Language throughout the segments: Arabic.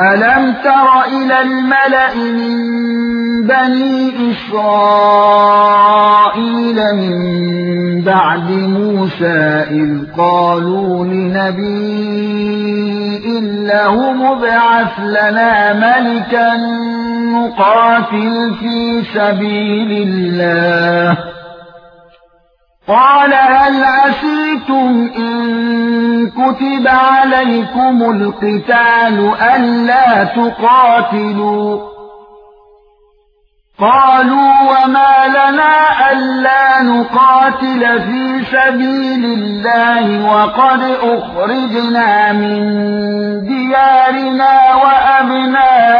أَلَمْ تَرَ إِلَى الْمَلَإِ مِنْ بَنِي إِسْرَائِيلَ مِنْ بَعْدِ مُوسَى إِذْ قَالُوا لِنَبِيٍّ لَهُ مُبْعَثْ لَنَا مَلِكًا نُقَاتِلْ فِي سَبِيلِ اللَّهِ قال هل عسيتم إن كتب عليكم القتال ألا تقاتلوا قالوا وما لنا ألا نقاتل في سبيل الله وقد أخرجنا من ديارنا وأبنائنا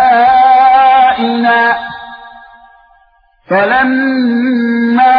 فَلَمَّا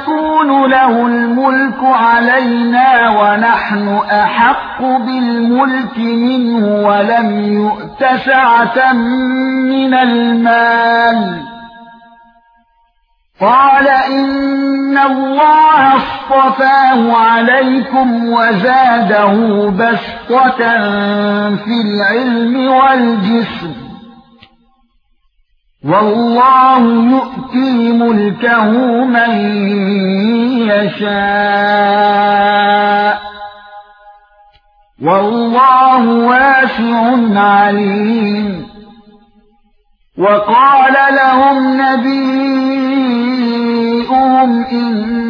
يكون له الملك علينا ونحن أحق بالملك منه ولم يؤت سعة من المال. قال إن الله اصطفاه عليكم وزاده بسطة في العلم والجسم. والله يؤتي ملكه من يشاء والله واسع عليم وقال لهم نبيهم إن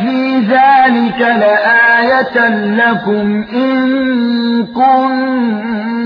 في ذلك لآية لكم إن كنتم